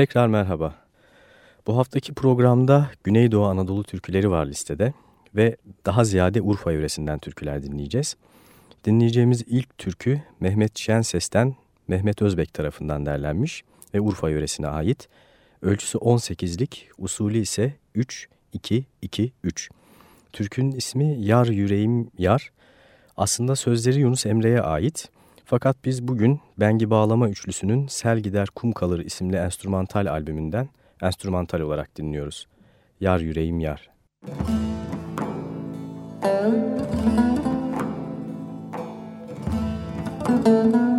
Tekrar merhaba. Bu haftaki programda Güneydoğu Anadolu türküleri var listede ve daha ziyade Urfa yöresinden türküler dinleyeceğiz. Dinleyeceğimiz ilk türkü Mehmet Şenses'ten Mehmet Özbek tarafından derlenmiş ve Urfa yöresine ait. Ölçüsü 18'lik, usulü ise 3-2-2-3. Türkünün ismi Yar Yüreğim Yar. Aslında sözleri Yunus Emre'ye ait. Fakat biz bugün Bengi Bağlama Üçlüsü'nün Sel Gider Kum Kalır isimli enstrümantal albümünden enstrümantal olarak dinliyoruz. Yar Yüreğim Yar. Müzik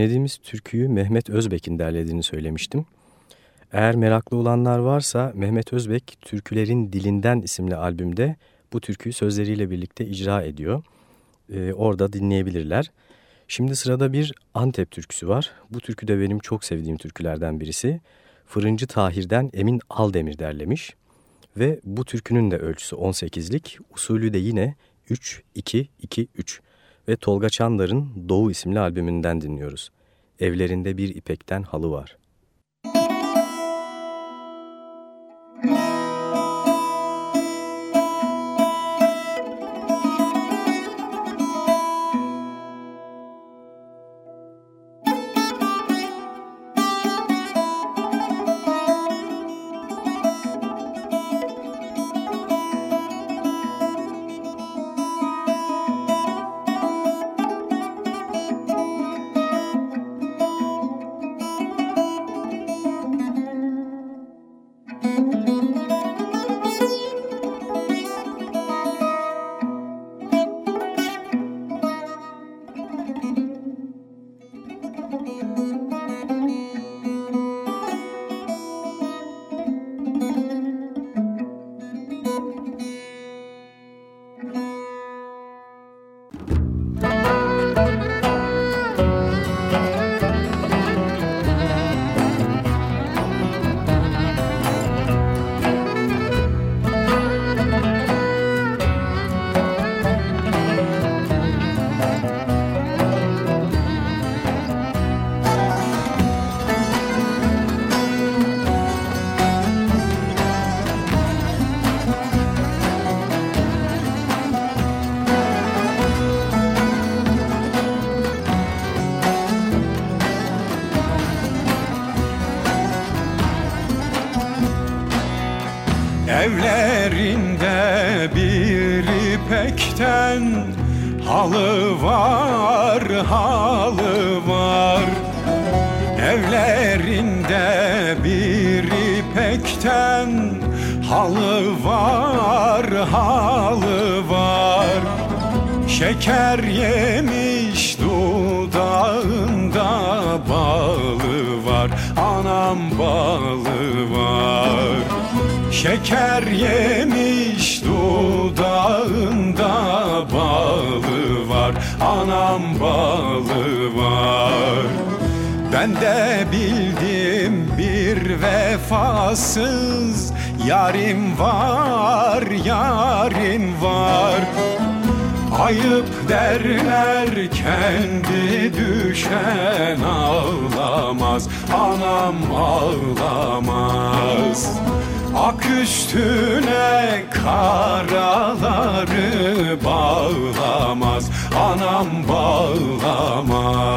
Dinlediğimiz türküyü Mehmet Özbek'in derlediğini söylemiştim. Eğer meraklı olanlar varsa Mehmet Özbek Türkülerin Dilinden isimli albümde bu türküyü sözleriyle birlikte icra ediyor. Ee, orada dinleyebilirler. Şimdi sırada bir Antep türküsü var. Bu türkü de benim çok sevdiğim türkülerden birisi. Fırıncı Tahir'den Emin Aldemir derlemiş. Ve bu türkünün de ölçüsü 18'lik, usulü de yine 3-2-2-3 ve Tolga Çandar'ın Doğu isimli albümünden dinliyoruz. evlerinde bir ipekten halı var. Evlerinde bir ipekten halı var, halı var. Evlerinde bir ipekten halı var, halı var. Şeker yemiş dudağında balı var Anam balı var Şeker yemiş dudağında balı var Anam balı var. Ben de bildim bir vefasız Yarim var, yarim var. Ayıp derler kendi düşen ağlamaz Anam ağlamaz Ak üstüne karaları bağlamaz Anam bağlamaz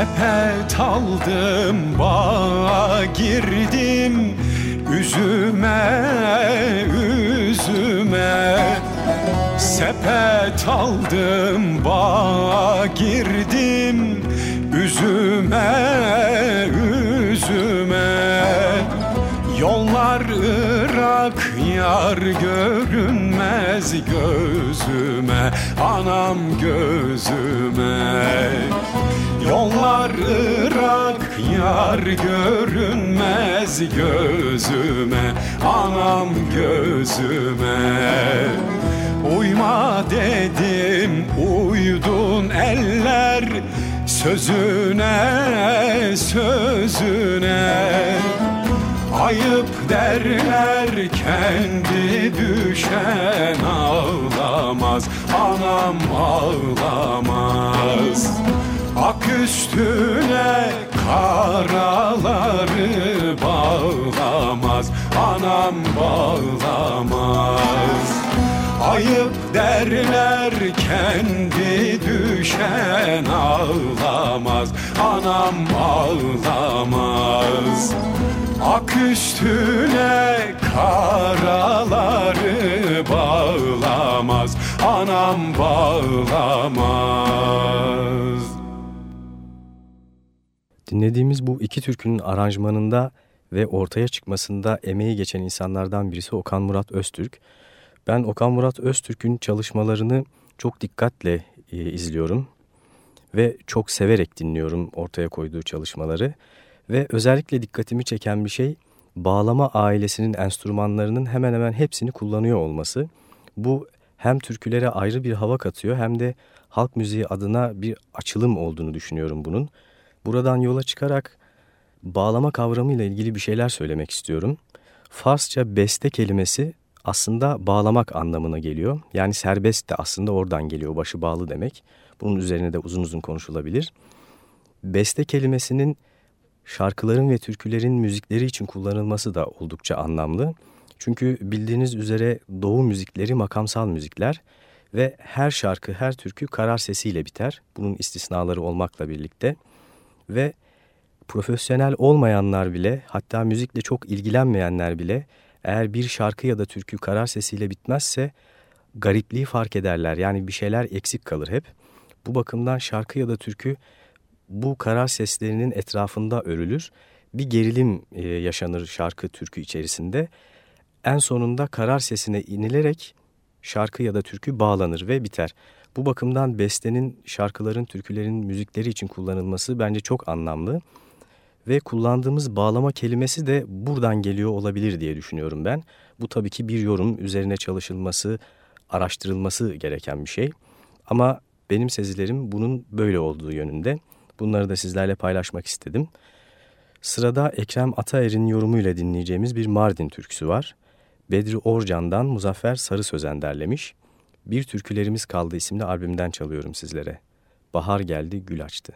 Sepet aldım bağa girdim. Üzüme üzüme. Sepet aldım bağa girdim. Üzüme üzüme. Yollar ırak yar görünmez gözüme. Anam gözüme Yollar ırak yar görünmez gözüme Anam gözüme. Uyma dedim uydun eller Sözüne sözüne. Ayıp derler kendi düşen ağlamaz Anam ağlamaz üstüne karaları bağlamaz. Anam bağlamaz. Ayıp derler kendi düşen ağlamaz. Anam ağlamaz. Ak üstüne karaları bağlamaz. Anam bağlamaz Dinlediğimiz bu iki türkünün aranjmanında ve ortaya çıkmasında emeği geçen insanlardan birisi Okan Murat Öztürk. Ben Okan Murat Öztürk'ün çalışmalarını çok dikkatle e, izliyorum ve çok severek dinliyorum ortaya koyduğu çalışmaları. Ve özellikle dikkatimi çeken bir şey bağlama ailesinin enstrümanlarının hemen hemen hepsini kullanıyor olması. Bu hem türkülere ayrı bir hava katıyor hem de halk müziği adına bir açılım olduğunu düşünüyorum bunun. Buradan yola çıkarak bağlama kavramıyla ilgili bir şeyler söylemek istiyorum. Farsça beste kelimesi aslında bağlamak anlamına geliyor. Yani serbest de aslında oradan geliyor, başı bağlı demek. Bunun üzerine de uzun uzun konuşulabilir. Beste kelimesinin şarkıların ve türkülerin müzikleri için kullanılması da oldukça anlamlı. Çünkü bildiğiniz üzere doğu müzikleri makamsal müzikler ve her şarkı, her türkü karar sesiyle biter. Bunun istisnaları olmakla birlikte ve profesyonel olmayanlar bile hatta müzikle çok ilgilenmeyenler bile eğer bir şarkı ya da türkü karar sesiyle bitmezse garipliği fark ederler. Yani bir şeyler eksik kalır hep. Bu bakımdan şarkı ya da türkü bu karar seslerinin etrafında örülür. Bir gerilim e, yaşanır şarkı türkü içerisinde. En sonunda karar sesine inilerek şarkı ya da türkü bağlanır ve biter. Bu bakımdan bestenin, şarkıların, türkülerin müzikleri için kullanılması bence çok anlamlı. Ve kullandığımız bağlama kelimesi de buradan geliyor olabilir diye düşünüyorum ben. Bu tabii ki bir yorum, üzerine çalışılması, araştırılması gereken bir şey. Ama benim sezilerim bunun böyle olduğu yönünde. Bunları da sizlerle paylaşmak istedim. Sırada Ekrem Ataer'in yorumuyla dinleyeceğimiz bir Mardin türküsü var. Bedri Orcan'dan Muzaffer Sarı Sözen derlemiş. Bir Türkülerimiz Kaldı isimli albümden çalıyorum sizlere. Bahar geldi, gül açtı.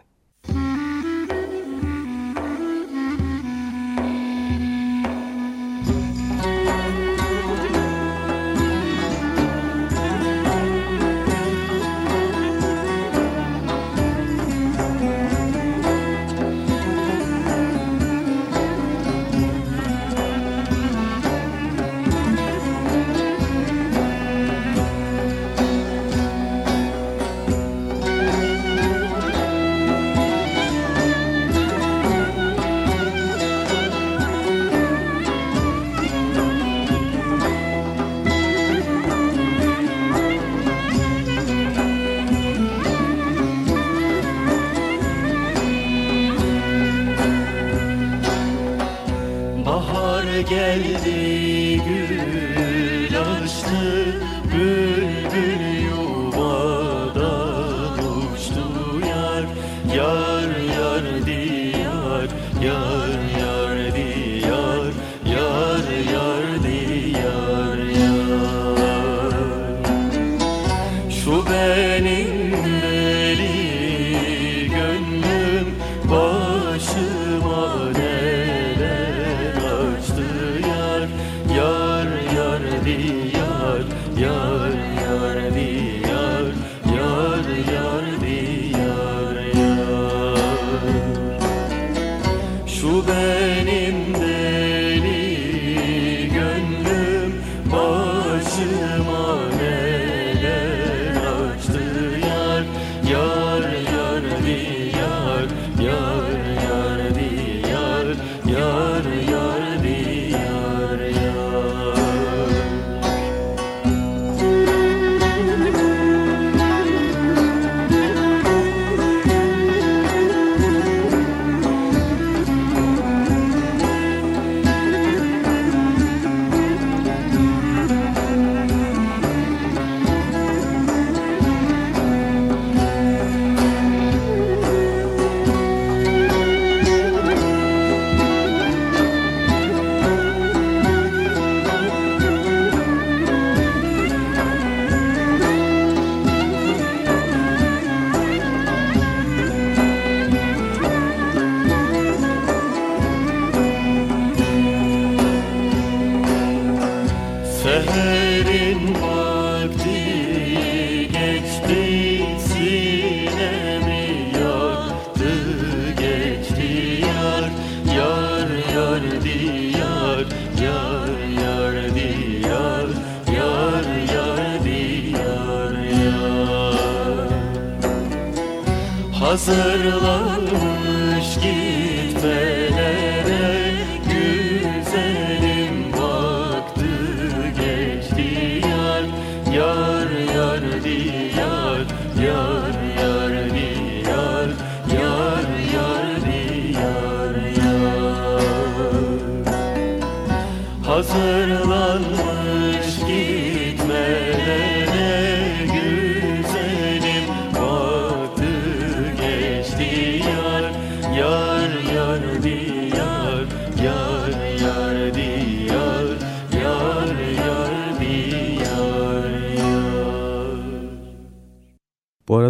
Hazırlanmış gitmelere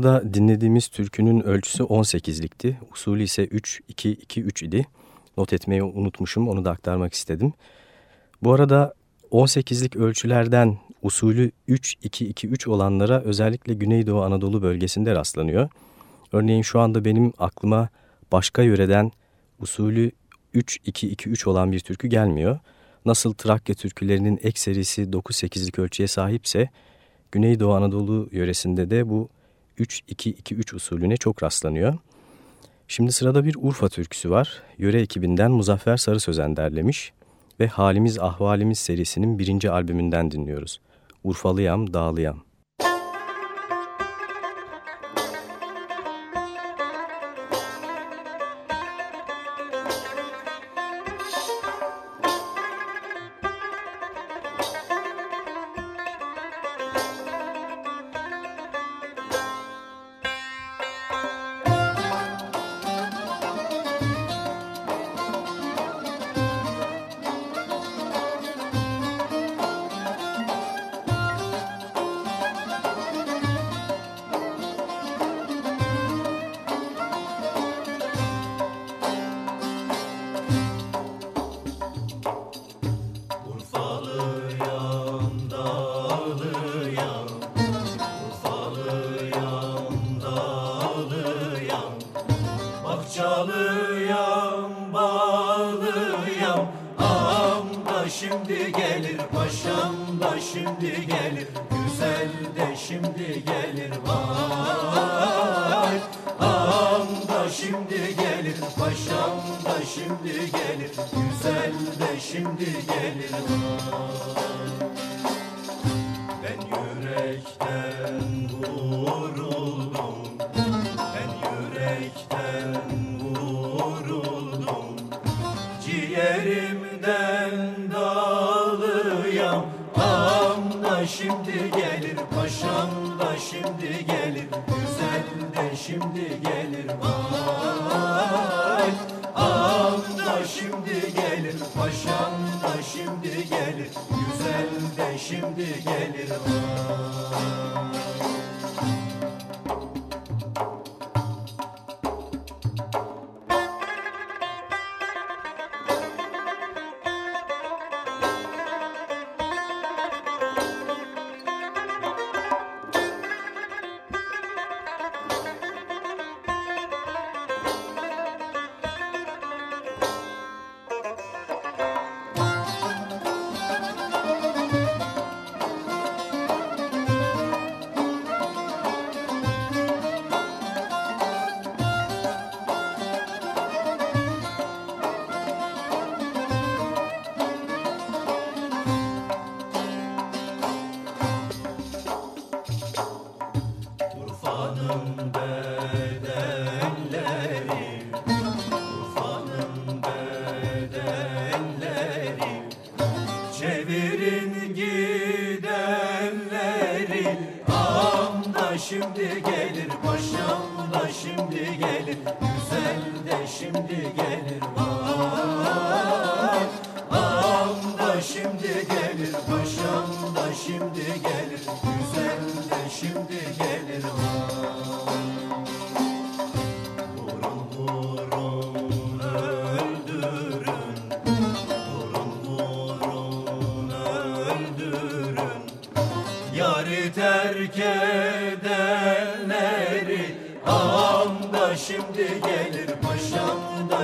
Bu arada dinlediğimiz türkünün ölçüsü 18'likti. Usulü ise 3-2-2-3 idi. Not etmeyi unutmuşum, onu da aktarmak istedim. Bu arada 18'lik ölçülerden usulü 3-2-2-3 olanlara özellikle Güneydoğu Anadolu bölgesinde rastlanıyor. Örneğin şu anda benim aklıma başka yöreden usulü 3-2-2-3 olan bir türkü gelmiyor. Nasıl Trakya türkülerinin ek serisi 9-8'lik ölçüye sahipse Güneydoğu Anadolu yöresinde de bu 3-2-2-3 usulüne çok rastlanıyor. Şimdi sırada bir Urfa türküsü var. Yöre ekibinden Muzaffer Sarı Sözen derlemiş ve Halimiz Ahvalimiz serisinin birinci albümünden dinliyoruz. Urfalıyam, Dağlıyam. Şimdi gelir Vay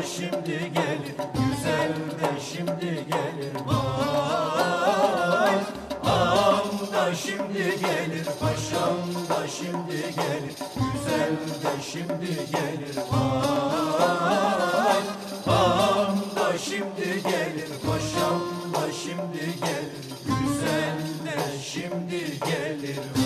da şimdi gelir Güzel de şimdi gelir. Vay Ağam da şimdi gelir Paşam da şimdi gelir. Güzel de şimdi gelir. Vay Ağam da şimdi gelir Paşam da şimdi gelir. Güzel de şimdi gelir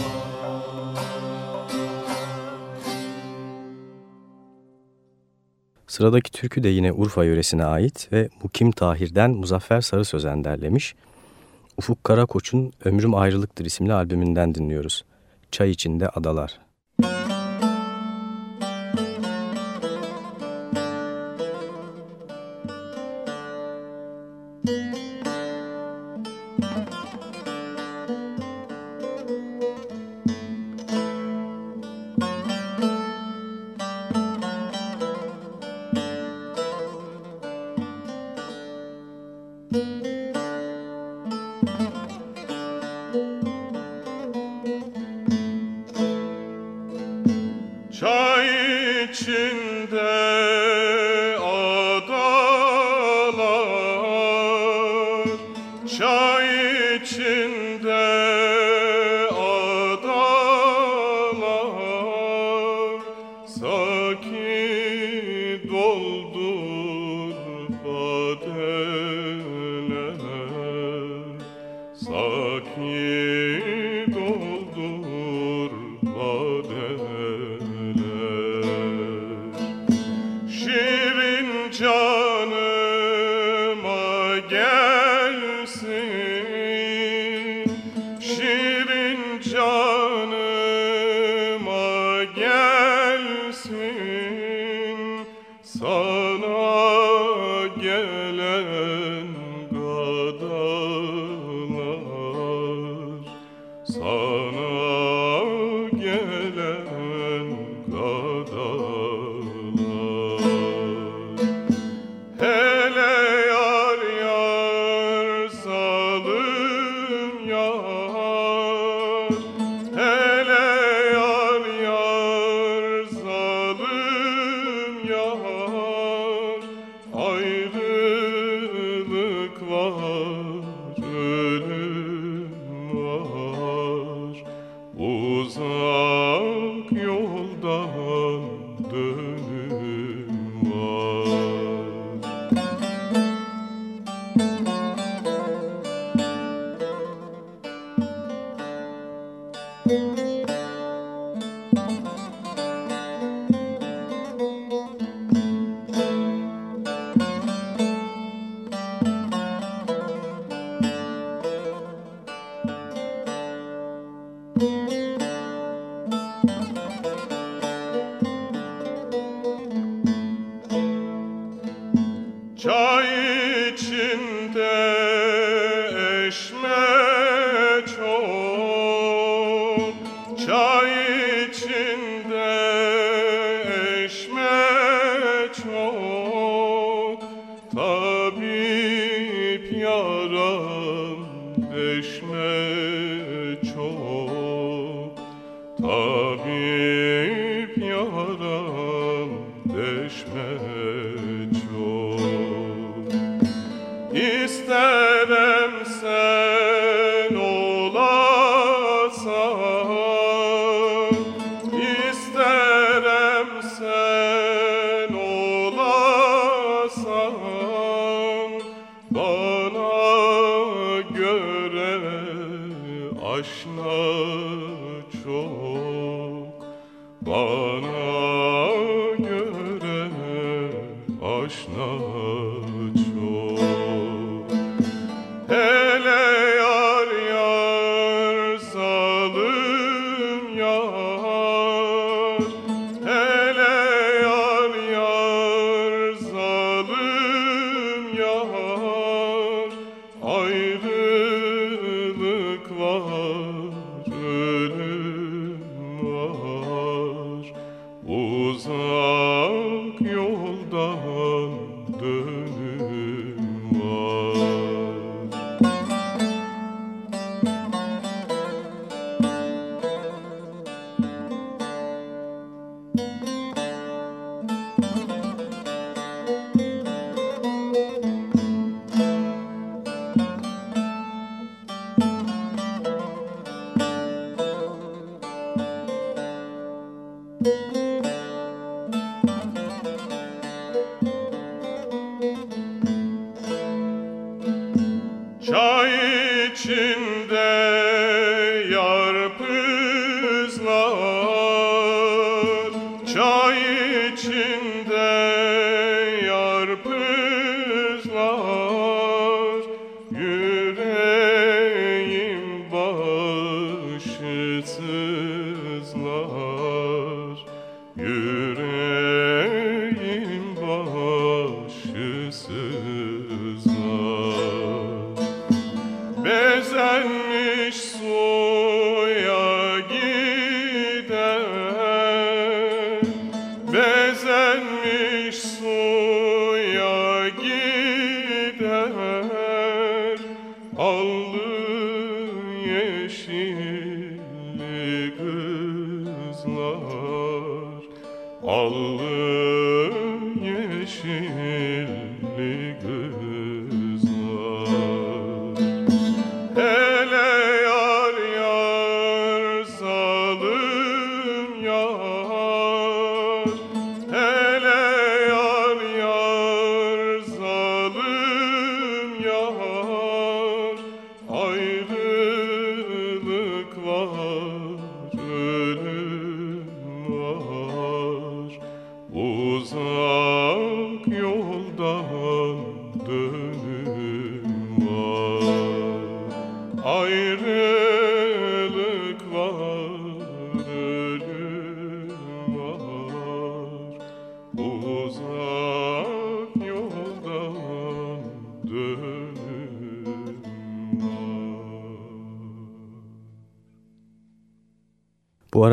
Sıradaki türkü de yine Urfa yöresine ait ve Mukim Tahir'den Muzaffer Sarı Sözen derlemiş. Ufuk Karakoç'un Ömrüm Ayrılıktır isimli albümünden dinliyoruz. Çay içinde adalar. 자의 침대.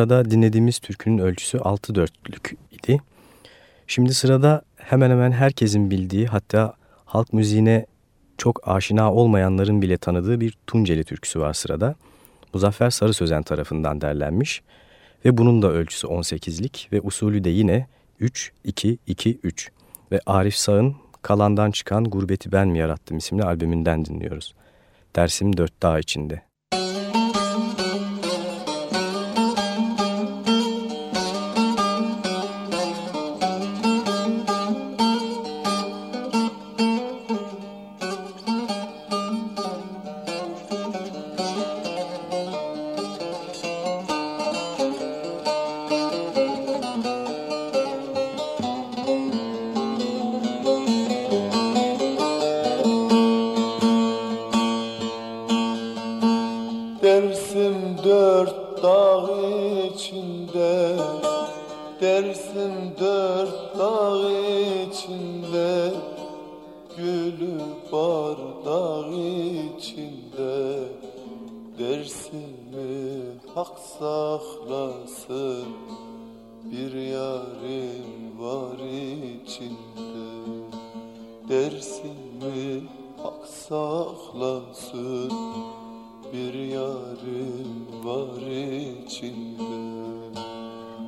Arada dinlediğimiz türkünün ölçüsü 6 dörtlük idi. Şimdi sırada hemen hemen herkesin bildiği hatta halk müziğine çok aşina olmayanların bile tanıdığı bir Tunceli türküsü var sırada. Muzaffer Sarı Sözen tarafından derlenmiş ve bunun da ölçüsü 18'lik ve usulü de yine 3-2-2-3 ve Arif Sağ'ın Kalandan Çıkan Gurbeti Ben Mi Yarattım isimli albümünden dinliyoruz. Dersim Dört Dağ içinde. Dersim dört dağ içinde Gülü bardak içinde. Dersimi hak saklasın Bir yarim var içinde. Dersimi hak saklasın Bir yarim var içinde.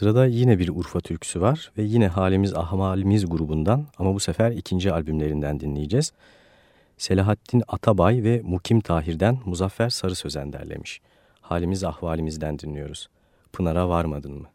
Sırada yine bir Urfa türküsü var ve yine Halimiz Ahmalimiz grubundan ama bu sefer ikinci albümlerinden dinleyeceğiz. Selahattin Atabay ve Mukim Tahir'den Muzaffer Sarı Sözen derlemiş. Halimiz ahvalimizden dinliyoruz. Pınar'a varmadın mı?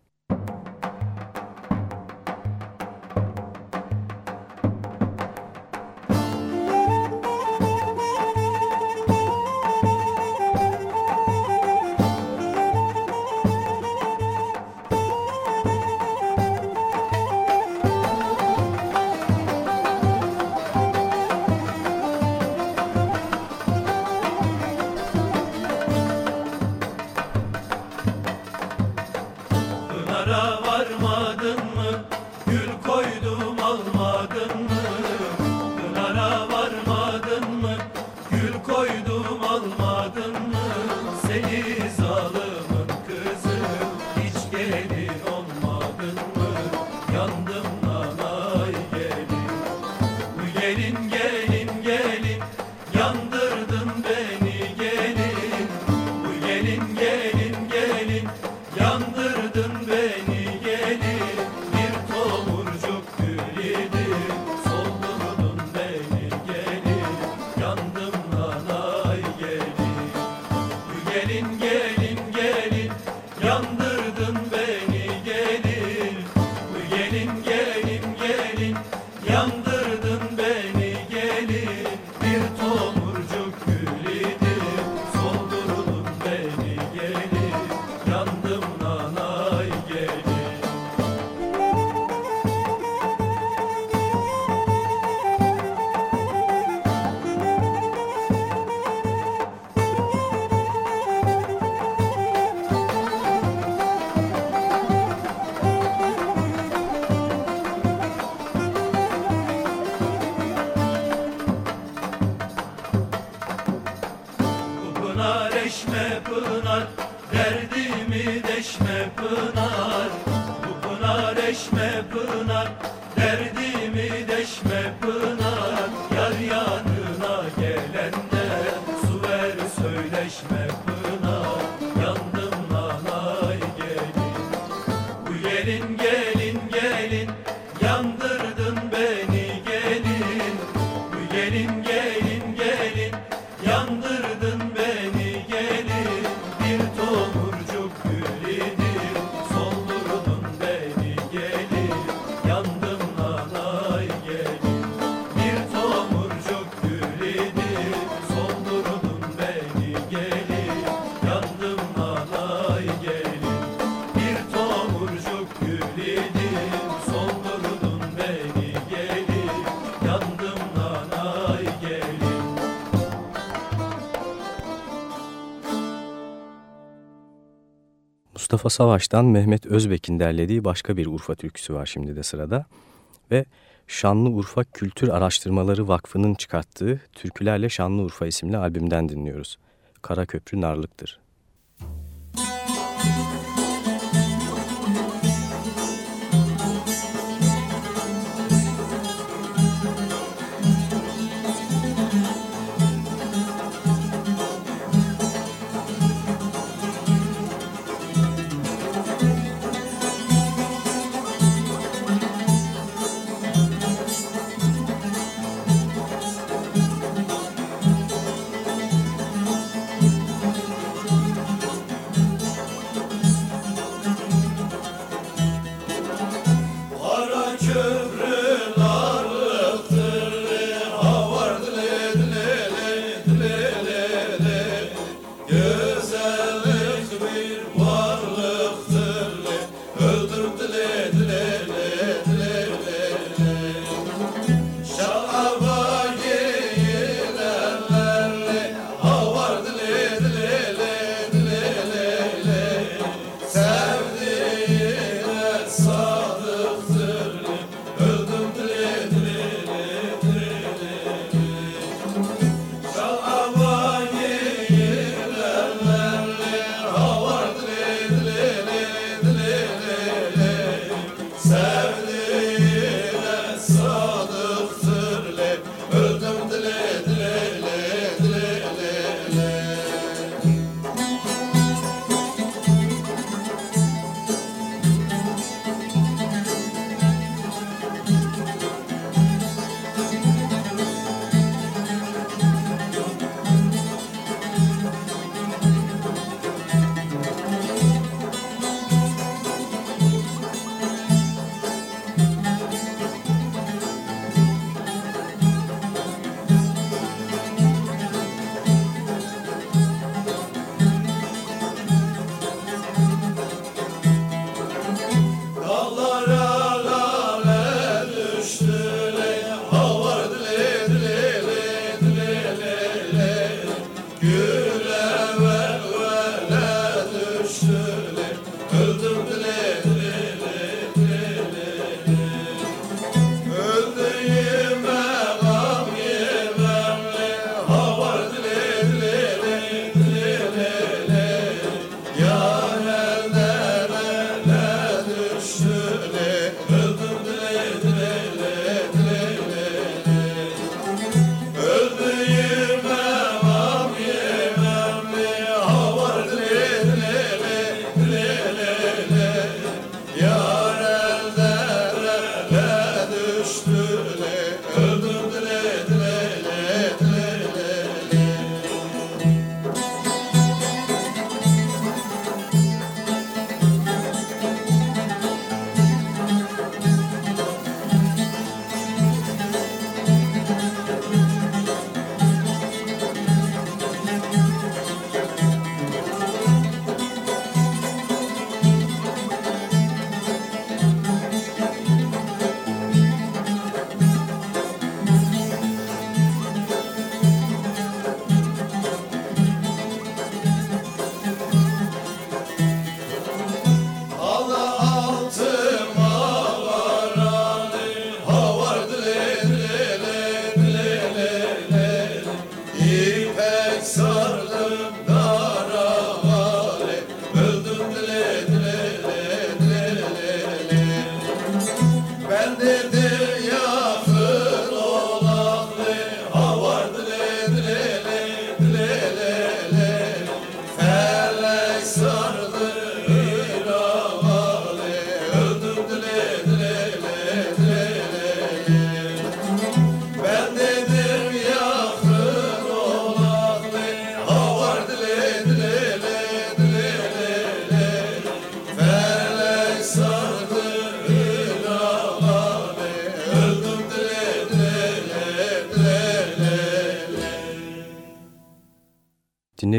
pınar eşme pınar Derdimi deşme pınar. Bu pınar eşme pınar Mustafa Savaş'tan Mehmet Özbek'in derlediği başka bir Urfa türküsü var şimdi de sırada. Ve Şanlıurfa Kültür Araştırmaları Vakfı'nın çıkarttığı Türkülerle Şanlıurfa isimli albümden dinliyoruz. Karaköprü Narlık'tır.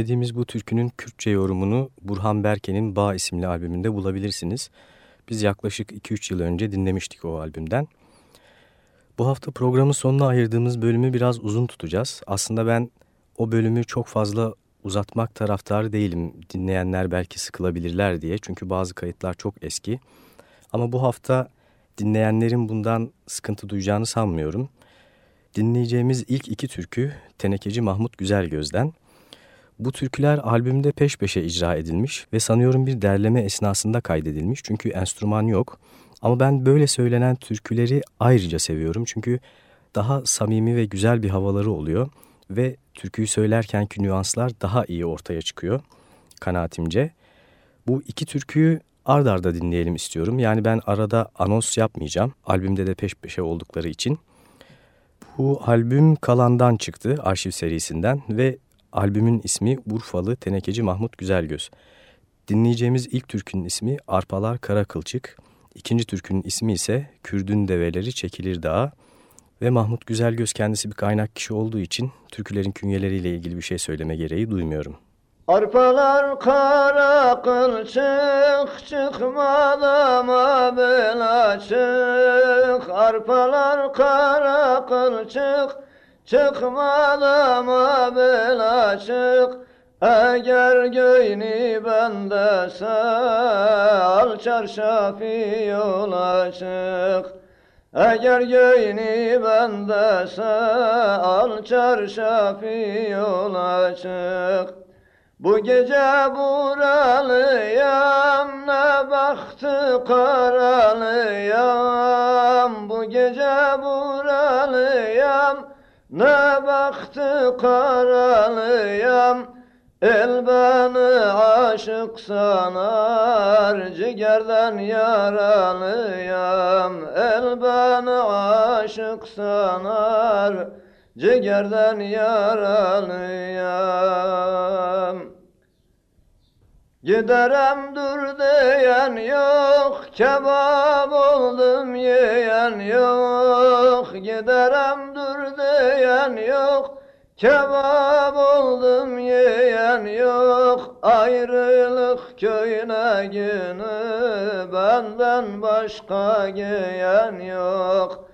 Dinlediğimiz bu türkünün Kürtçe yorumunu Burhan Berke'nin Bağ isimli albümünde bulabilirsiniz. Biz yaklaşık 2-3 yıl önce dinlemiştik o albümden. Bu hafta programın sonuna ayırdığımız bölümü biraz uzun tutacağız. Aslında ben o bölümü çok fazla uzatmak taraftarı değilim. Dinleyenler belki sıkılabilirler diye. Çünkü bazı kayıtlar çok eski. Ama bu hafta dinleyenlerin bundan sıkıntı duyacağını sanmıyorum. Dinleyeceğimiz ilk iki türkü Tenekeci Mahmut Güzelgöz'den. Bu türküler albümde peş peşe icra edilmiş ve sanıyorum bir derleme esnasında kaydedilmiş. Çünkü enstrüman yok. Ama ben böyle söylenen türküleri ayrıca seviyorum. Çünkü daha samimi ve güzel bir havaları oluyor. Ve türküyü söylerkenki nüanslar daha iyi ortaya çıkıyor kanaatimce. Bu iki türküyü ard arda dinleyelim istiyorum. Yani ben arada anons yapmayacağım. Albümde de peş peşe oldukları için. Bu albüm Kalan'dan çıktı arşiv serisinden ve albümün ismi Urfalı Tenekeci Mahmut Güzelgöz. Dinleyeceğimiz ilk türkünün ismi Arpalar Kara Kılçık. İkinci türkünün ismi ise Kürdün Develeri Çekilir Dağa. Ve Mahmut Güzelgöz kendisi bir kaynak kişi olduğu için türkülerin künyeleriyle ilgili bir şey söyleme gereği duymuyorum. Arpalar kara kılçık çıkmadı mı bela çık Arpalar kara kılçık çıkmadı mı bela çık Eğer göğni bendese al çarşafı yola çık Eğer göğni bendese al çarşafı yola çık bu gece buralıyam ne baktı karalıyam. Bu gece buralıyam ne baktı karalıyam El beni aşık sanar cigerden yaralıyam. El beni aşık sanar cigerden yaralıyam Giderem dur diyen yok Kebap oldum yiyen yok. Giderem dur diyen yok Kebap oldum yiyen yok. Ayrılık köyüne günü Benden başka giyen yok.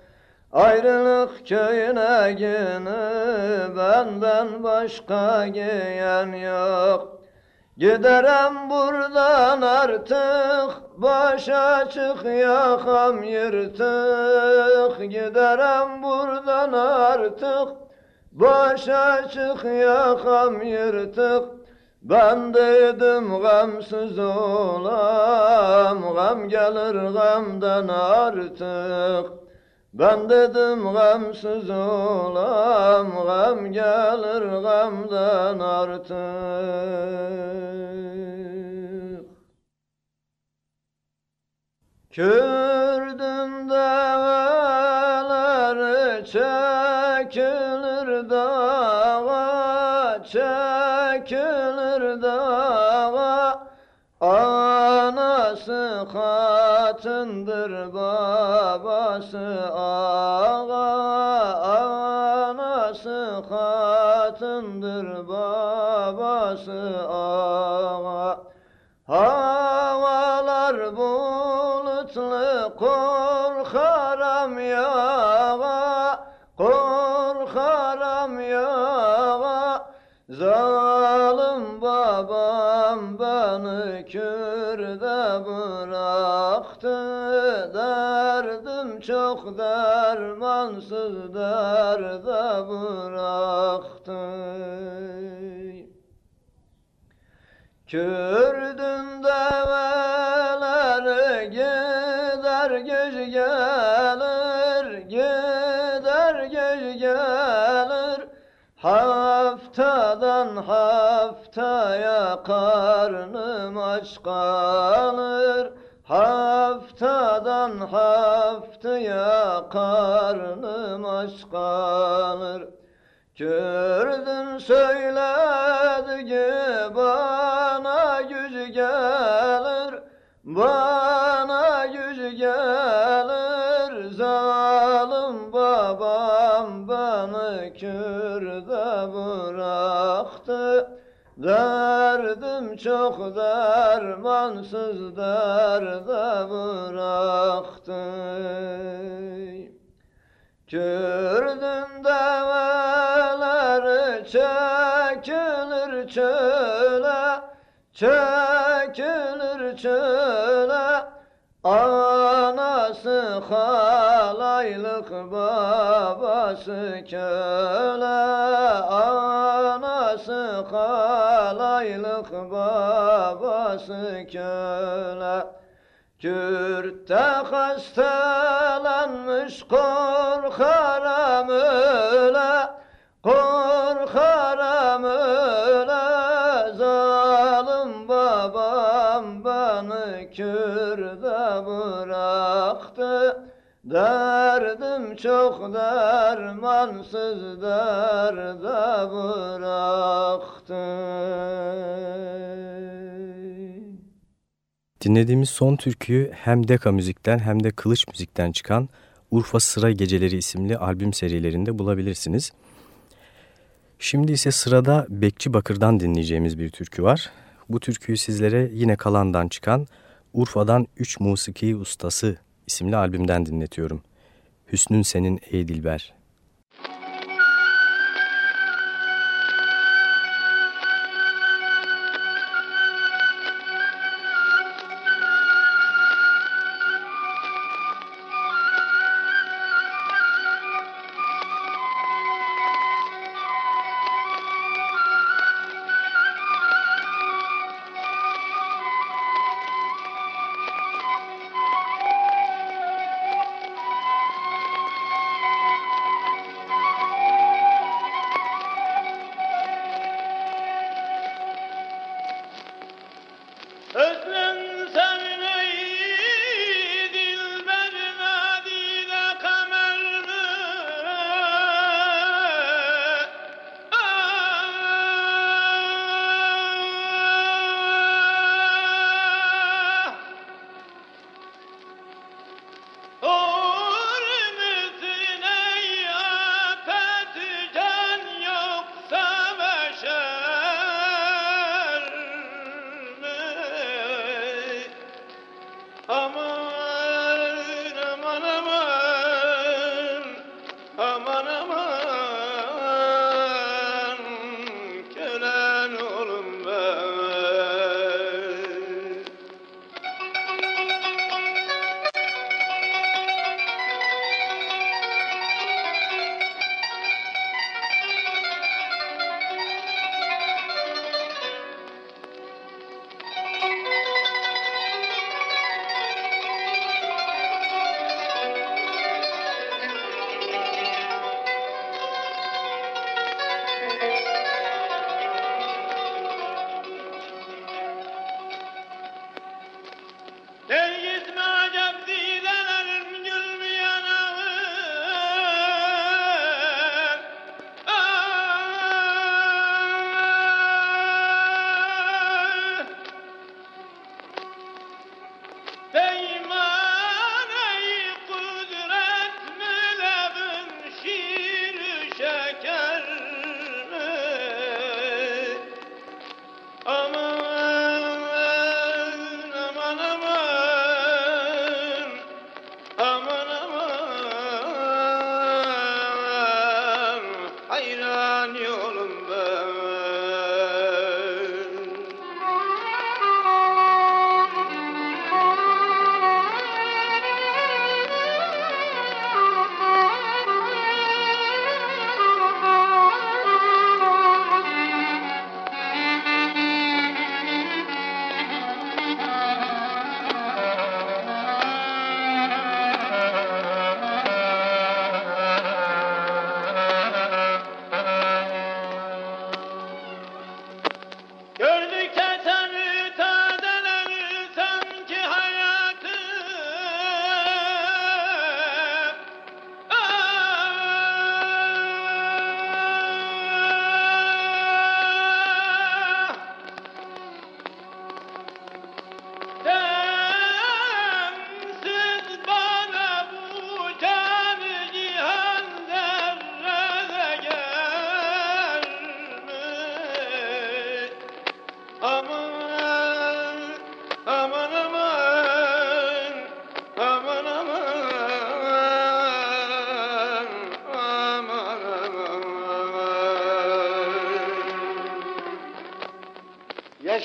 Ayrılık köyüne günü benden başka giyen yok. Giderem buradan artık başa çık yakam yırtık. Giderem buradan artık başa çık yakam yırtık. Ben dedim gamsız olam, gam gelir gamdan artık. Ben dedim gamsız olam, gam gelir gamdan artık. Kürdün develeri çekilir dağa, çekilir dağa. Anası katındır babası ağa Anası katındır babası ağa beni kürde bıraktı Derdim çok dermansız derde bıraktı. Kürdün develeri gider geç gelir Gider geç gelir. Haftadan haftaya karnım aç kalır Haftadan haftaya karnım aç kalır. Kürdün söyledi ki bana güç gelir Bana güç gelir. Zalim babam beni kürde bıraktı Derdim çok dermansız derde bıraktı. Kürdün develeri çekilir çöle Çekilir çöle. Anası halaylık babası köle. Anası halaylık babası köle. Kürt'te hastalanmış korkarım öyle Korkarım öyle zalim babam beni Kürt'e bıraktı. Derdim çok dermansız derde bıraktı Dinlediğimiz son türküyü hem Deka Müzik'ten hem de Kılıç Müzik'ten çıkan Urfa Sıra Geceleri isimli albüm serilerinde bulabilirsiniz. Şimdi ise sırada Bekçi Bakır'dan dinleyeceğimiz bir türkü var. Bu türküyü sizlere yine Kalan'dan çıkan Urfa'dan Üç Musiki Ustası isimli albümden dinletiyorum. Hüsnün Senin Ey Dilber.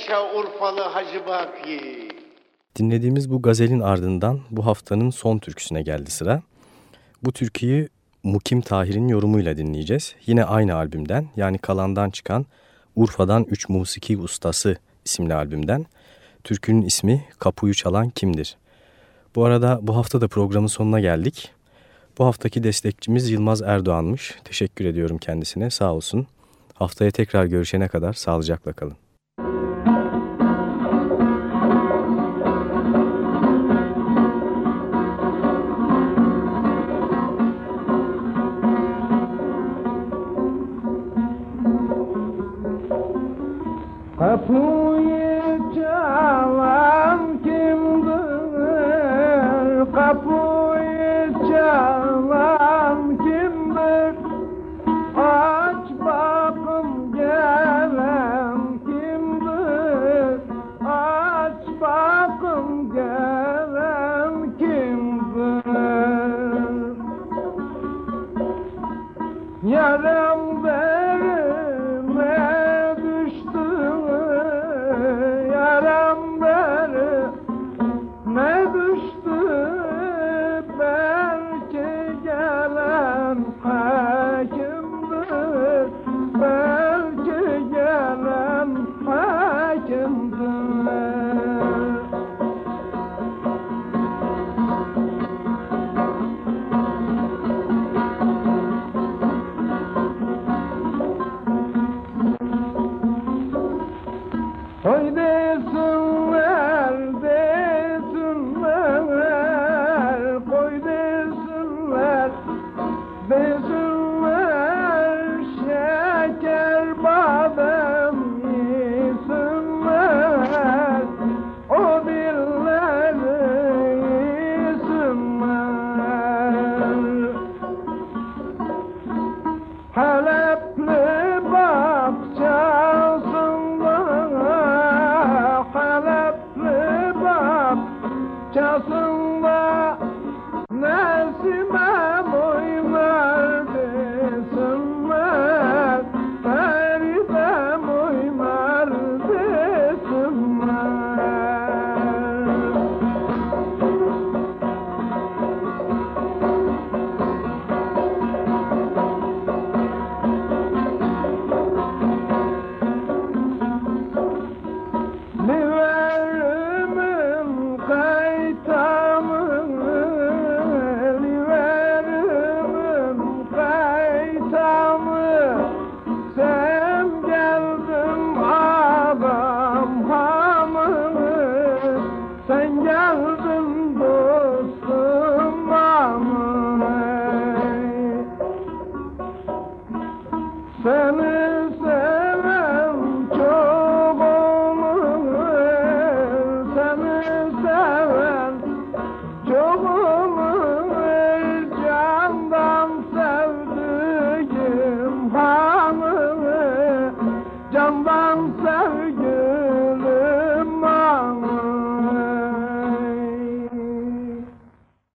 Yaşa Urfalı Hacı Baki. Dinlediğimiz bu gazelin ardından bu haftanın son türküsüne geldi sıra. Bu türküyü Mukim Tahir'in yorumuyla dinleyeceğiz. Yine aynı albümden yani kalandan çıkan Urfa'dan Üç Musiki Ustası isimli albümden. Türkünün ismi Kapuyu Çalan Kimdir? Bu arada bu hafta da programın sonuna geldik. Bu haftaki destekçimiz Yılmaz Erdoğan'mış. Teşekkür ediyorum kendisine sağ olsun. Haftaya tekrar görüşene kadar sağlıcakla kalın.